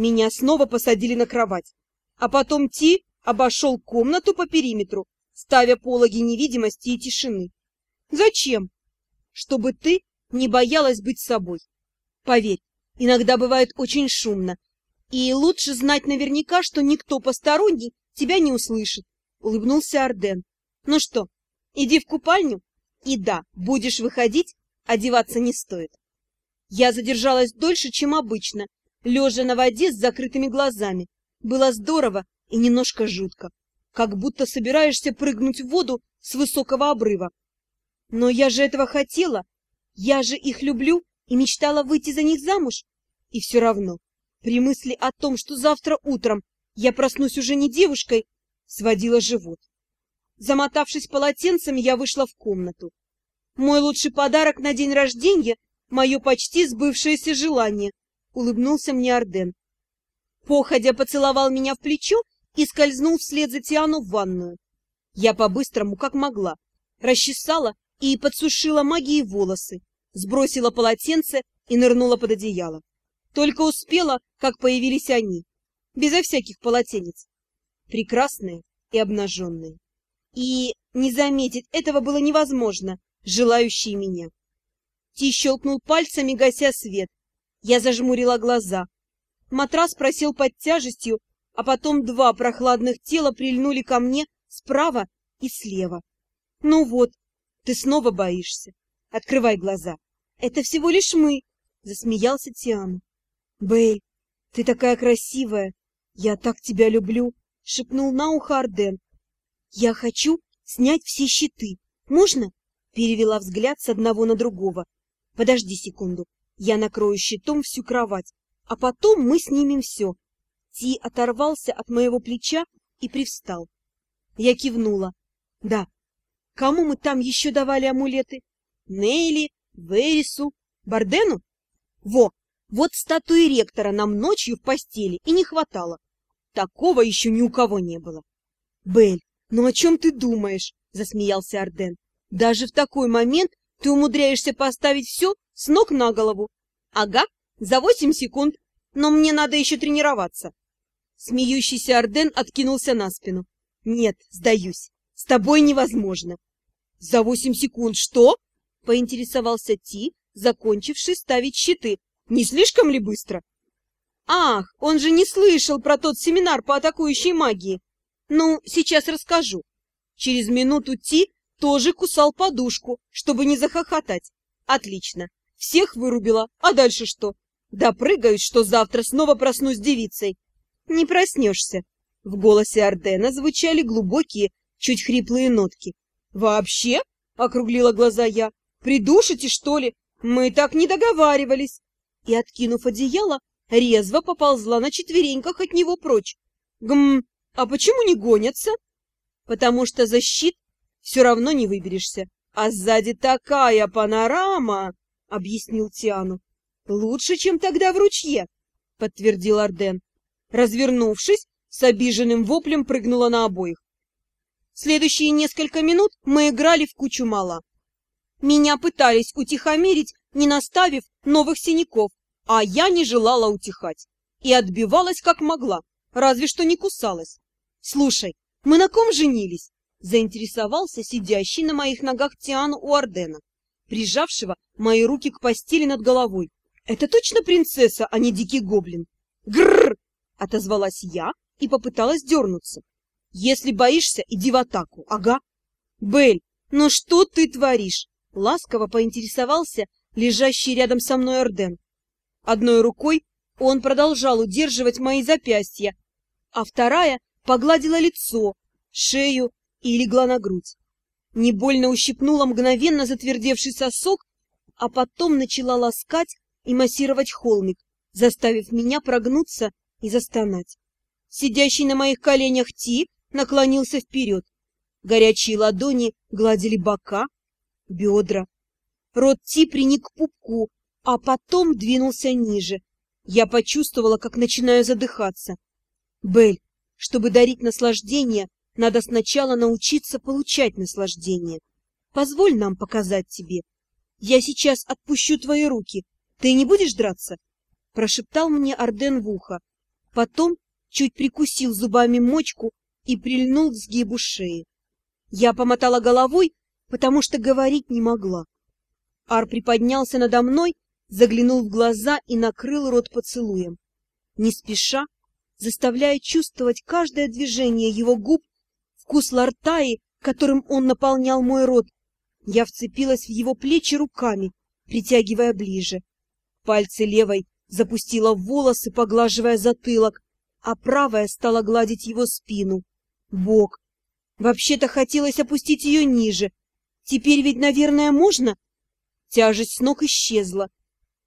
Меня снова посадили на кровать. А потом Ти обошел комнату по периметру, ставя пологи невидимости и тишины. Зачем? Чтобы ты не боялась быть собой. Поверь, иногда бывает очень шумно, и лучше знать наверняка, что никто посторонний тебя не услышит, — улыбнулся Арден. Ну что, иди в купальню? И да, будешь выходить, одеваться не стоит. Я задержалась дольше, чем обычно, лежа на воде с закрытыми глазами. Было здорово и немножко жутко, как будто собираешься прыгнуть в воду с высокого обрыва. Но я же этого хотела, я же их люблю и мечтала выйти за них замуж. И все равно, при мысли о том, что завтра утром я проснусь уже не девушкой, сводила живот. Замотавшись полотенцем, я вышла в комнату. Мой лучший подарок на день рождения — мое почти сбывшееся желание, — улыбнулся мне Арден. Походя поцеловал меня в плечо и скользнул вслед за Тиану в ванную. Я по-быстрому, как могла, расчесала и подсушила магией волосы, сбросила полотенце и нырнула под одеяло. Только успела, как появились они, безо всяких полотенец, прекрасные и обнаженные. И не заметить этого было невозможно, желающие меня. Ти щелкнул пальцами, гася свет. Я зажмурила глаза. Матрас просел под тяжестью, а потом два прохладных тела прильнули ко мне справа и слева. Ну вот, ты снова боишься. Открывай глаза. Это всего лишь мы, засмеялся Тиану. Бэй, ты такая красивая. Я так тебя люблю, шепнул на ухо Арден. Я хочу снять все щиты. Можно? Перевела взгляд с одного на другого. Подожди секунду. Я накрою щитом всю кровать, а потом мы снимем все. Ти оторвался от моего плеча и привстал. Я кивнула. Да, Кому мы там еще давали амулеты? Нейли, Верису, Бардену? Во, вот статуи ректора нам ночью в постели и не хватало. Такого еще ни у кого не было. Бель, ну о чем ты думаешь? Засмеялся Арден. Даже в такой момент ты умудряешься поставить все с ног на голову. Ага, за восемь секунд. Но мне надо еще тренироваться. Смеющийся Арден откинулся на спину. Нет, сдаюсь. С тобой невозможно. За восемь секунд что? Поинтересовался Ти, закончивший ставить щиты. Не слишком ли быстро? Ах, он же не слышал про тот семинар по атакующей магии. Ну, сейчас расскажу. Через минуту Ти тоже кусал подушку, чтобы не захохотать. Отлично. Всех вырубила. А дальше что? Допрыгаюсь, что завтра снова проснусь девицей. Не проснешься. В голосе Ардена звучали глубокие, чуть хриплые нотки. «Вообще?» — округлила глаза я. «Придушите, что ли? Мы так не договаривались!» И, откинув одеяло, резво поползла на четвереньках от него прочь. «Гм, а почему не гонятся?» «Потому что за щит все равно не выберешься, а сзади такая панорама!» — объяснил Тиану. «Лучше, чем тогда в ручье!» — подтвердил Арден. Развернувшись, с обиженным воплем прыгнула на обоих. Следующие несколько минут мы играли в кучу мала. Меня пытались утихомирить, не наставив новых синяков, а я не желала утихать. И отбивалась как могла, разве что не кусалась. «Слушай, мы на ком женились?» Заинтересовался сидящий на моих ногах Тиану у Ордена, прижавшего мои руки к постели над головой. «Это точно принцесса, а не дикий гоблин?» «Грррр!» — отозвалась я и попыталась дернуться. Если боишься, иди в атаку, ага. Бель, ну что ты творишь? Ласково поинтересовался лежащий рядом со мной Орден. Одной рукой он продолжал удерживать мои запястья, а вторая погладила лицо, шею и легла на грудь. Не больно ущипнула мгновенно затвердевший сосок, а потом начала ласкать и массировать холмик, заставив меня прогнуться и застонать. Сидящий на моих коленях Ти наклонился вперед. Горячие ладони гладили бока, бедра. Рот Ти приник к пупку, а потом двинулся ниже. Я почувствовала, как начинаю задыхаться. Бель, чтобы дарить наслаждение, надо сначала научиться получать наслаждение. Позволь нам показать тебе. Я сейчас отпущу твои руки. Ты не будешь драться? Прошептал мне Арден в ухо. Потом чуть прикусил зубами мочку и прильнул к сгибу шеи. Я помотала головой, потому что говорить не могла. Ар приподнялся надо мной, заглянул в глаза и накрыл рот поцелуем. Не спеша, заставляя чувствовать каждое движение его губ, вкус лартаи, которым он наполнял мой рот, я вцепилась в его плечи руками, притягивая ближе. Пальцы левой запустила в волосы, поглаживая затылок, а правая стала гладить его спину, бок. Вообще-то хотелось опустить ее ниже. Теперь ведь, наверное, можно? Тяжесть с ног исчезла.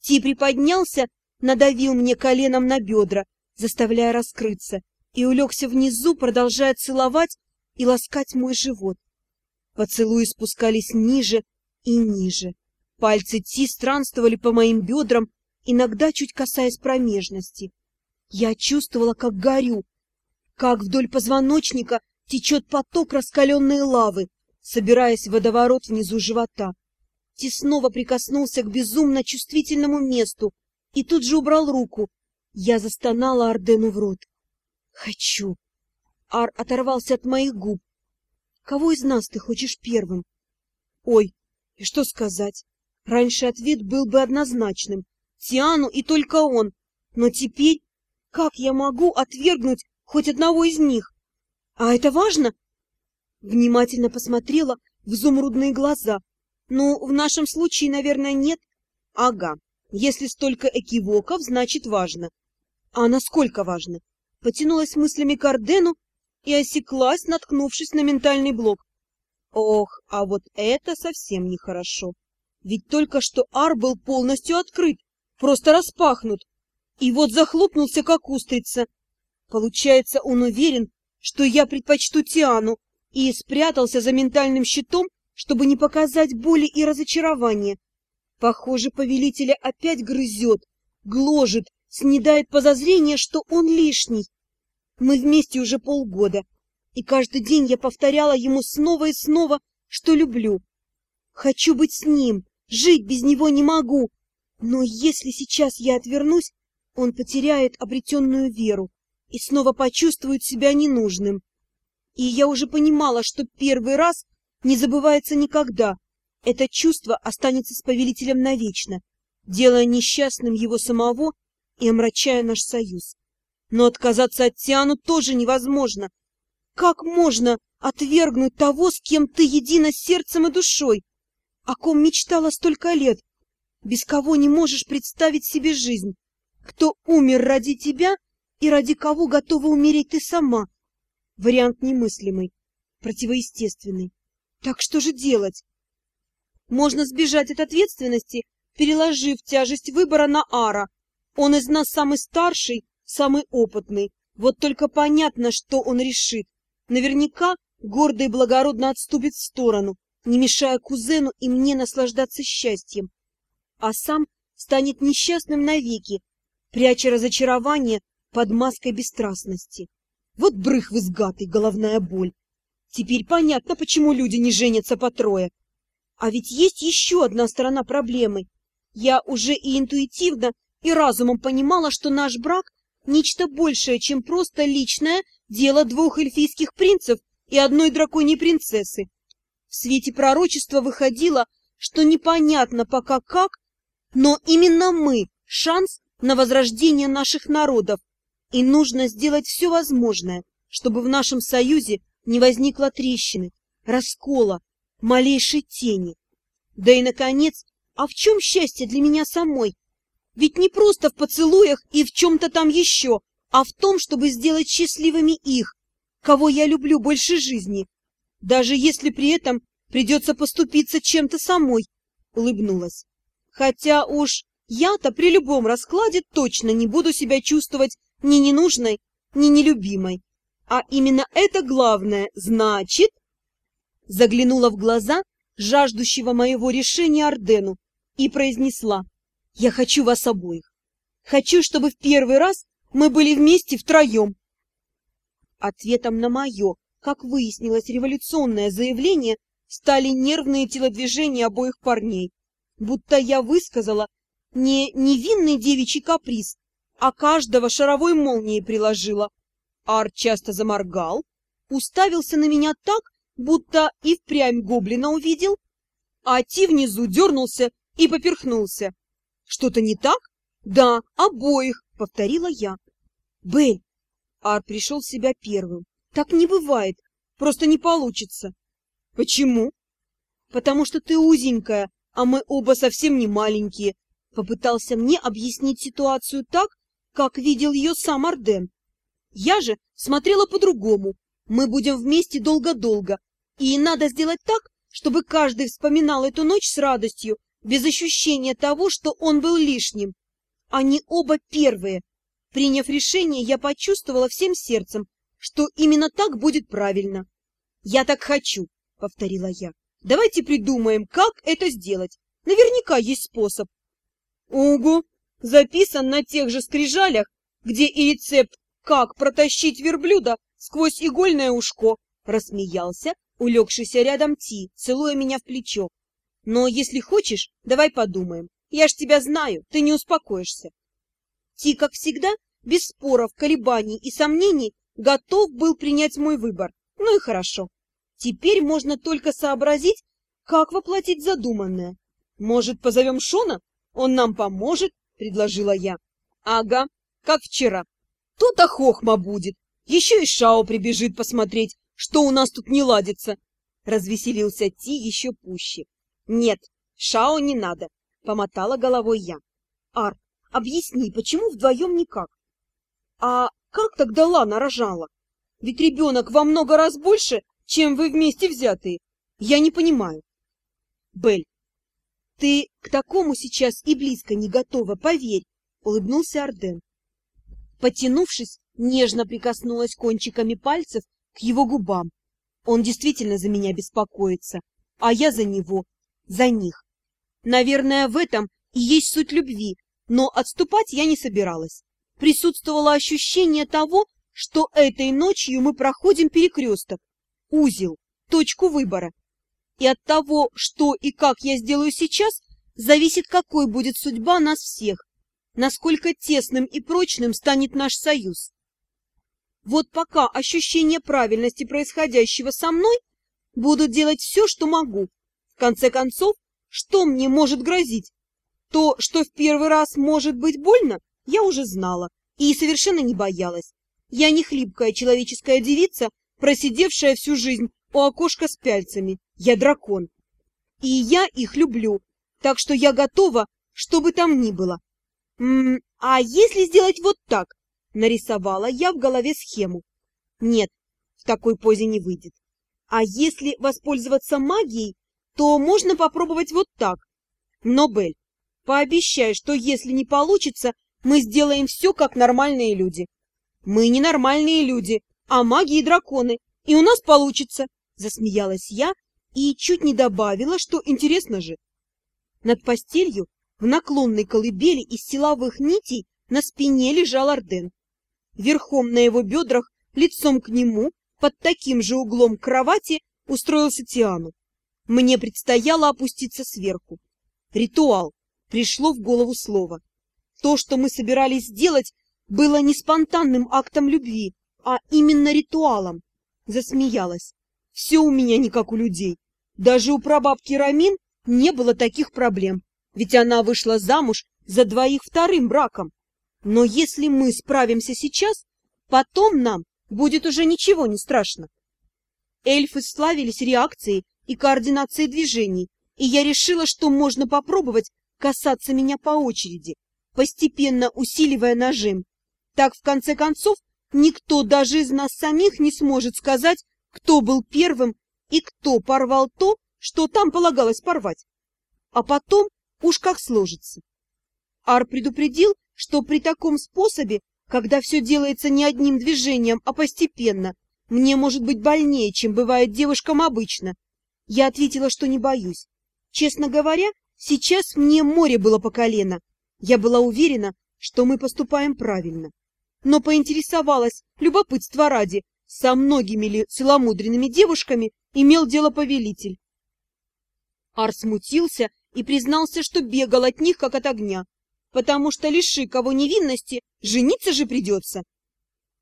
Ти приподнялся, надавил мне коленом на бедра, заставляя раскрыться, и улегся внизу, продолжая целовать и ласкать мой живот. Поцелуи спускались ниже и ниже. Пальцы Ти странствовали по моим бедрам, иногда чуть касаясь промежности. Я чувствовала, как горю, как вдоль позвоночника течет поток раскаленной лавы, собираясь в водоворот внизу живота. Ти снова прикоснулся к безумно чувствительному месту и тут же убрал руку. Я застонала Ардену в рот. «Хочу!» Ар оторвался от моих губ. «Кого из нас ты хочешь первым?» «Ой, и что сказать? Раньше ответ был бы однозначным. Тиану и только он. Но теперь как я могу отвергнуть хоть одного из них? А это важно? Внимательно посмотрела в изумрудные глаза. Ну, в нашем случае, наверное, нет. Ага, если столько экивоков, значит важно. А насколько важно? Потянулась мыслями к Ордену и осеклась, наткнувшись на ментальный блок. Ох, а вот это совсем нехорошо. Ведь только что Ар был полностью открыт, просто распахнут, и вот захлопнулся, как устрица. Получается, он уверен, что я предпочту Тиану, и спрятался за ментальным щитом, чтобы не показать боли и разочарования. Похоже, повелителя опять грызет, гложет, снедает подозрение, что он лишний. Мы вместе уже полгода, и каждый день я повторяла ему снова и снова, что люблю. Хочу быть с ним, жить без него не могу. Но если сейчас я отвернусь, он потеряет обретенную веру и снова почувствует себя ненужным. И я уже понимала, что первый раз не забывается никогда. Это чувство останется с повелителем навечно, делая несчастным его самого и омрачая наш союз. Но отказаться от Тиану тоже невозможно. Как можно отвергнуть того, с кем ты едина сердцем и душой, о ком мечтала столько лет, без кого не можешь представить себе жизнь? кто умер ради тебя и ради кого готова умереть ты сама. Вариант немыслимый, противоестественный. Так что же делать? Можно сбежать от ответственности, переложив тяжесть выбора на Ара. Он из нас самый старший, самый опытный. Вот только понятно, что он решит. Наверняка гордо и благородно отступит в сторону, не мешая кузену и мне наслаждаться счастьем. А сам станет несчастным навеки, пряча разочарование под маской бесстрастности. Вот брых изгатый, головная боль. Теперь понятно, почему люди не женятся по трое. А ведь есть еще одна сторона проблемы. Я уже и интуитивно, и разумом понимала, что наш брак – нечто большее, чем просто личное дело двух эльфийских принцев и одной драконьей принцессы. В свете пророчества выходило, что непонятно пока как, но именно мы – шанс на возрождение наших народов, и нужно сделать все возможное, чтобы в нашем союзе не возникло трещины, раскола, малейшей тени. Да и, наконец, а в чем счастье для меня самой? Ведь не просто в поцелуях и в чем-то там еще, а в том, чтобы сделать счастливыми их, кого я люблю больше жизни, даже если при этом придется поступиться чем-то самой, улыбнулась. Хотя уж я-то при любом раскладе точно не буду себя чувствовать ни ненужной, ни нелюбимой. А именно это главное, значит... Заглянула в глаза жаждущего моего решения Ордену и произнесла, «Я хочу вас обоих. Хочу, чтобы в первый раз мы были вместе втроем». Ответом на мое, как выяснилось, революционное заявление стали нервные телодвижения обоих парней, будто я высказала не невинный девичий каприз, а каждого шаровой молнией приложила. Ар часто заморгал, уставился на меня так, будто и впрямь гоблина увидел, а Ти внизу дернулся и поперхнулся. Что-то не так? Да, обоих, повторила я. Бель, Ар пришел в себя первым. Так не бывает, просто не получится. Почему? Потому что ты узенькая, а мы оба совсем не маленькие. Попытался мне объяснить ситуацию так, как видел ее сам Арден. Я же смотрела по-другому. Мы будем вместе долго-долго, и надо сделать так, чтобы каждый вспоминал эту ночь с радостью, без ощущения того, что он был лишним. Они оба первые. Приняв решение, я почувствовала всем сердцем, что именно так будет правильно. «Я так хочу», — повторила я. «Давайте придумаем, как это сделать. Наверняка есть способ». «Угу», записан на тех же скрижалях, где и рецепт «Как протащить верблюда сквозь игольное ушко», рассмеялся, улегшийся рядом Ти, целуя меня в плечо. «Но если хочешь, давай подумаем. Я ж тебя знаю, ты не успокоишься». Ти, как всегда, без споров, колебаний и сомнений, готов был принять мой выбор. Ну и хорошо. Теперь можно только сообразить, как воплотить задуманное. Может, позовем Шона? Он нам поможет, — предложила я. — Ага, как вчера. То-то хохма будет. Еще и Шао прибежит посмотреть, что у нас тут не ладится. Развеселился Ти еще пуще. — Нет, Шао не надо, — помотала головой я. — Ар, объясни, почему вдвоем никак? — А как тогда Лана рожала? Ведь ребенок во много раз больше, чем вы вместе взятые. Я не понимаю. Бель, ты к такому сейчас и близко не готова, поверь, улыбнулся Арден. Потянувшись, нежно прикоснулась кончиками пальцев к его губам. Он действительно за меня беспокоится, а я за него, за них. Наверное, в этом и есть суть любви, но отступать я не собиралась. Присутствовало ощущение того, что этой ночью мы проходим перекресток, узел, точку выбора, и от того, что и как я сделаю сейчас, зависит, какой будет судьба нас всех, насколько тесным и прочным станет наш союз. Вот пока ощущение правильности происходящего со мной, буду делать все, что могу. Конце концов, что мне может грозить? То, что в первый раз может быть больно, я уже знала и совершенно не боялась. Я не хлипкая человеческая девица, просидевшая всю жизнь у окошка с пяльцами. Я дракон. И я их люблю, так что я готова, что бы там ни было. М -м, а если сделать вот так? Нарисовала я в голове схему. Нет, в такой позе не выйдет. А если воспользоваться магией, то можно попробовать вот так. Но, Бель, пообещай, что если не получится, мы сделаем все, как нормальные люди. Мы не нормальные люди, а маги и драконы, и у нас получится, засмеялась я и чуть не добавила, что интересно же. Над постелью в наклонной колыбели из силовых нитей на спине лежал Орден. Верхом на его бедрах, лицом к нему, под таким же углом к кровати, устроился Тиану. Мне предстояло опуститься сверху. Ритуал. Пришло в голову слово. То, что мы собирались сделать, было не спонтанным актом любви, а именно ритуалом. Засмеялась. Все у меня не как у людей. Даже у прабабки Рамин не было таких проблем, ведь она вышла замуж за двоих вторым браком. Но если мы справимся сейчас, потом нам будет уже ничего не страшно. Эльфы славились реакцией и координацией движений, и я решила, что можно попробовать касаться меня по очереди, постепенно усиливая нажим. Так, в конце концов, никто даже из нас самих не сможет сказать, кто был первым и кто порвал то, что там полагалось порвать. А потом уж как сложится. Ар предупредил, что при таком способе, когда все делается не одним движением, а постепенно, мне может быть больнее, чем бывает девушкам обычно. Я ответила, что не боюсь. Честно говоря, сейчас мне море было по колено. Я была уверена, что мы поступаем правильно. Но поинтересовалась, любопытство ради, со многими ли целомудренными девушками имел дело повелитель. Ар смутился и признался, что бегал от них, как от огня. потому что лиши кого невинности, жениться же придется.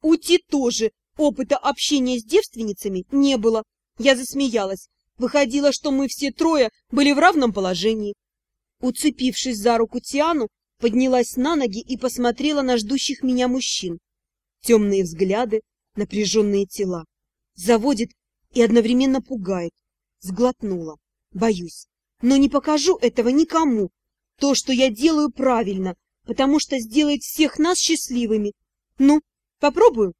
У Ти тоже опыта общения с девственницами не было. Я засмеялась. Выходило, что мы все трое были в равном положении. Уцепившись за руку Тиану, поднялась на ноги и посмотрела на ждущих меня мужчин. Темные взгляды, напряженные тела. Заводит и одновременно пугает. Сглотнула. Боюсь. Но не покажу этого никому. То, что я делаю, правильно, потому что сделает всех нас счастливыми. Ну, попробую.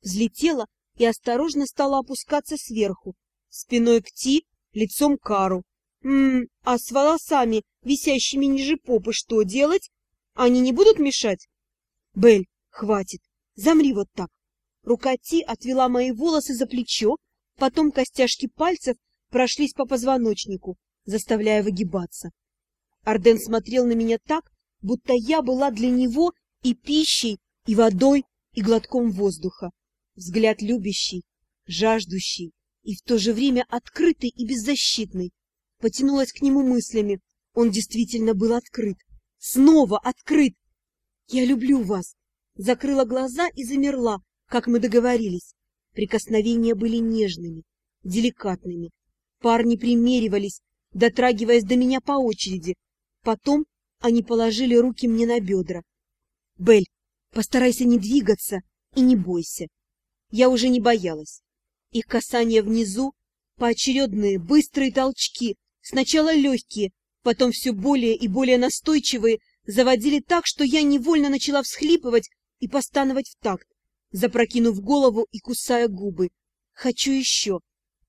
Взлетела и осторожно стала опускаться сверху, спиной к Ти, лицом к Кару. Ммм, а с волосами, висящими ниже попы, что делать? Они не будут мешать? Бель, хватит, замри вот так. Рука Ти отвела мои волосы за плечо, потом костяшки пальцев прошлись по позвоночнику, заставляя выгибаться. Арден смотрел на меня так, будто я была для него и пищей, и водой, и глотком воздуха. Взгляд любящий, жаждущий и в то же время открытый и беззащитный. Потянулась к нему мыслями. Он действительно был открыт. Снова открыт. «Я люблю вас!» Закрыла глаза и замерла, как мы договорились. Прикосновения были нежными, деликатными. Парни примеривались, дотрагиваясь до меня по очереди. Потом они положили руки мне на бедра. «Бель, постарайся не двигаться и не бойся». Я уже не боялась. Их касания внизу, поочередные, быстрые толчки, сначала легкие, потом все более и более настойчивые, заводили так, что я невольно начала всхлипывать и постановать в такт, запрокинув голову и кусая губы. Хочу еще.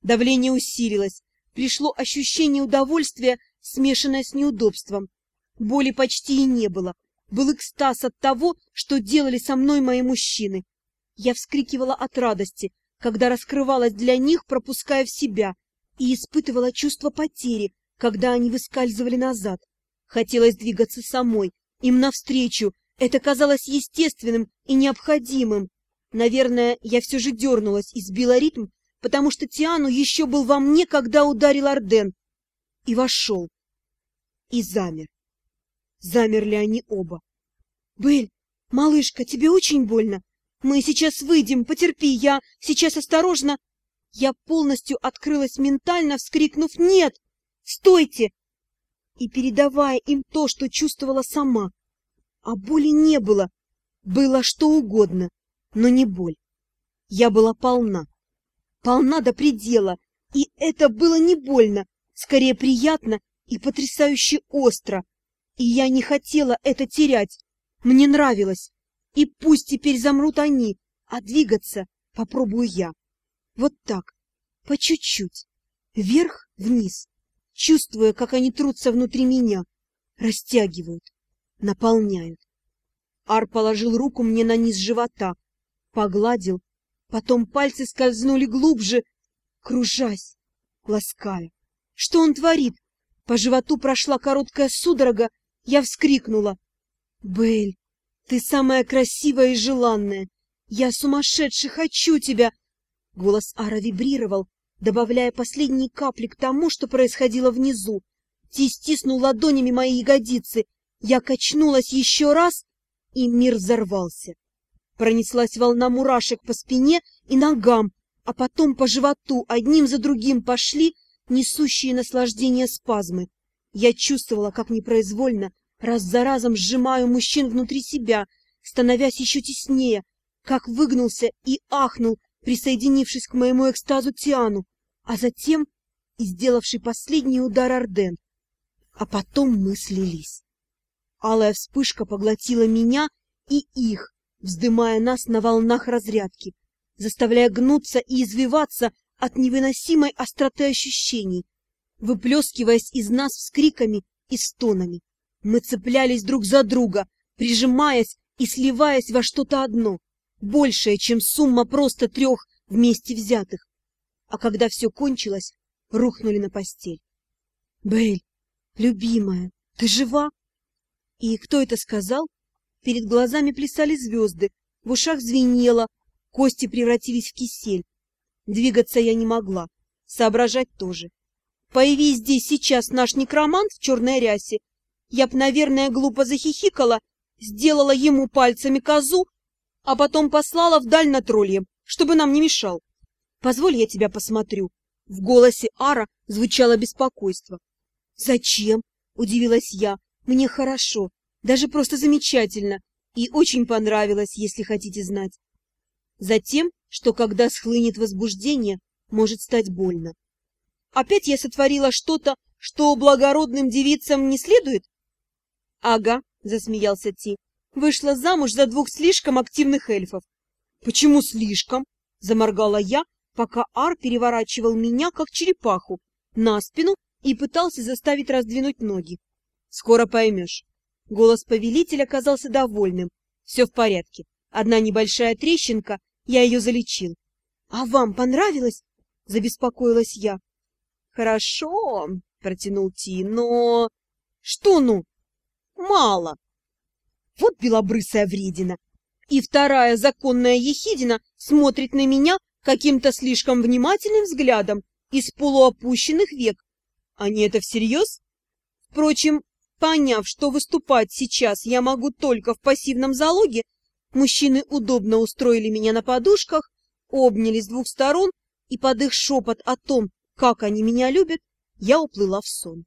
Давление усилилось, пришло ощущение удовольствия, смешанное с неудобством. Боли почти и не было. Был экстаз от того, что делали со мной мои мужчины. Я вскрикивала от радости, когда раскрывалась для них, пропуская в себя, и испытывала чувство потери, когда они выскальзывали назад. Хотелось двигаться самой, им навстречу, это казалось естественным и необходимым. Наверное, я все же дернулась и сбила ритм, потому что Тиану еще был во мне, когда ударил Орден. И вошел. И замер. Замерли они оба. — Бель, малышка, тебе очень больно? Мы сейчас выйдем, потерпи, я сейчас осторожно. Я полностью открылась ментально, вскрикнув «Нет! Стойте!» и передавая им то, что чувствовала сама. А боли не было. Было что угодно, но не боль. Я была полна. Полна до предела, и это было не больно, скорее приятно и потрясающе остро. И я не хотела это терять. Мне нравилось. И пусть теперь замрут они, а двигаться попробую я. Вот так, по чуть-чуть, вверх-вниз, чувствуя, как они трутся внутри меня, растягивают, наполняют. Ар положил руку мне на низ живота, погладил, потом пальцы скользнули глубже, кружась, лаская. Что он творит? По животу прошла короткая судорога, я вскрикнула. «Бель, ты самая красивая и желанная! Я сумасшедший хочу тебя!» Голос Ара вибрировал, добавляя последние капли к тому, что происходило внизу. Ти стиснул ладонями мои ягодицы. Я качнулась еще раз, и мир взорвался. Пронеслась волна мурашек по спине и ногам, а потом по животу одним за другим пошли несущие наслаждение спазмы. Я чувствовала, как непроизвольно раз за разом сжимаю мужчин внутри себя, становясь еще теснее, как выгнулся и ахнул, присоединившись к моему экстазу Тиану, а затем и сделавший последний удар Орден. А потом мы слились. Алая вспышка поглотила меня и их, вздымая нас на волнах разрядки, заставляя гнуться и извиваться от невыносимой остроты ощущений, выплескиваясь из нас вскриками и стонами. Мы цеплялись друг за друга, прижимаясь и сливаясь во что-то одно, большее, чем сумма просто трех вместе взятых. А когда все кончилось, рухнули на постель. Бэль, любимая, ты жива? И кто это сказал? Перед глазами плясали звезды, в ушах звенело, кости превратились в кисель. Двигаться я не могла, соображать тоже. Появись здесь сейчас наш некромант в черной рясе, я б, наверное, глупо захихикала, сделала ему пальцами козу, а потом послала вдаль на тролльем, чтобы нам не мешал. Позволь, я тебя посмотрю. В голосе Ара звучало беспокойство. Зачем? Удивилась я. Мне хорошо, даже просто замечательно, и очень понравилось, если хотите знать. Затем, что когда схлынет возбуждение, может стать больно. Опять я сотворила что-то, что благородным девицам не следует? Ага, засмеялся Ти. Вышла замуж за двух слишком активных эльфов. Почему слишком? Заморгала я, пока Ар переворачивал меня, как черепаху, на спину и пытался заставить раздвинуть ноги. Скоро поймешь. Голос повелителя казался довольным. Все в порядке. Одна небольшая трещинка, я ее залечил. — А вам понравилось? — забеспокоилась я. — Хорошо, — протянул Ти, — но... — Что ну? — Мало. Вот белобрысая вредина. И вторая законная ехидина смотрит на меня каким-то слишком внимательным взглядом из полуопущенных век. Они это всерьез? Впрочем, поняв, что выступать сейчас я могу только в пассивном залоге, мужчины удобно устроили меня на подушках, обняли с двух сторон, и под их шепот о том, как они меня любят, я уплыла в сон.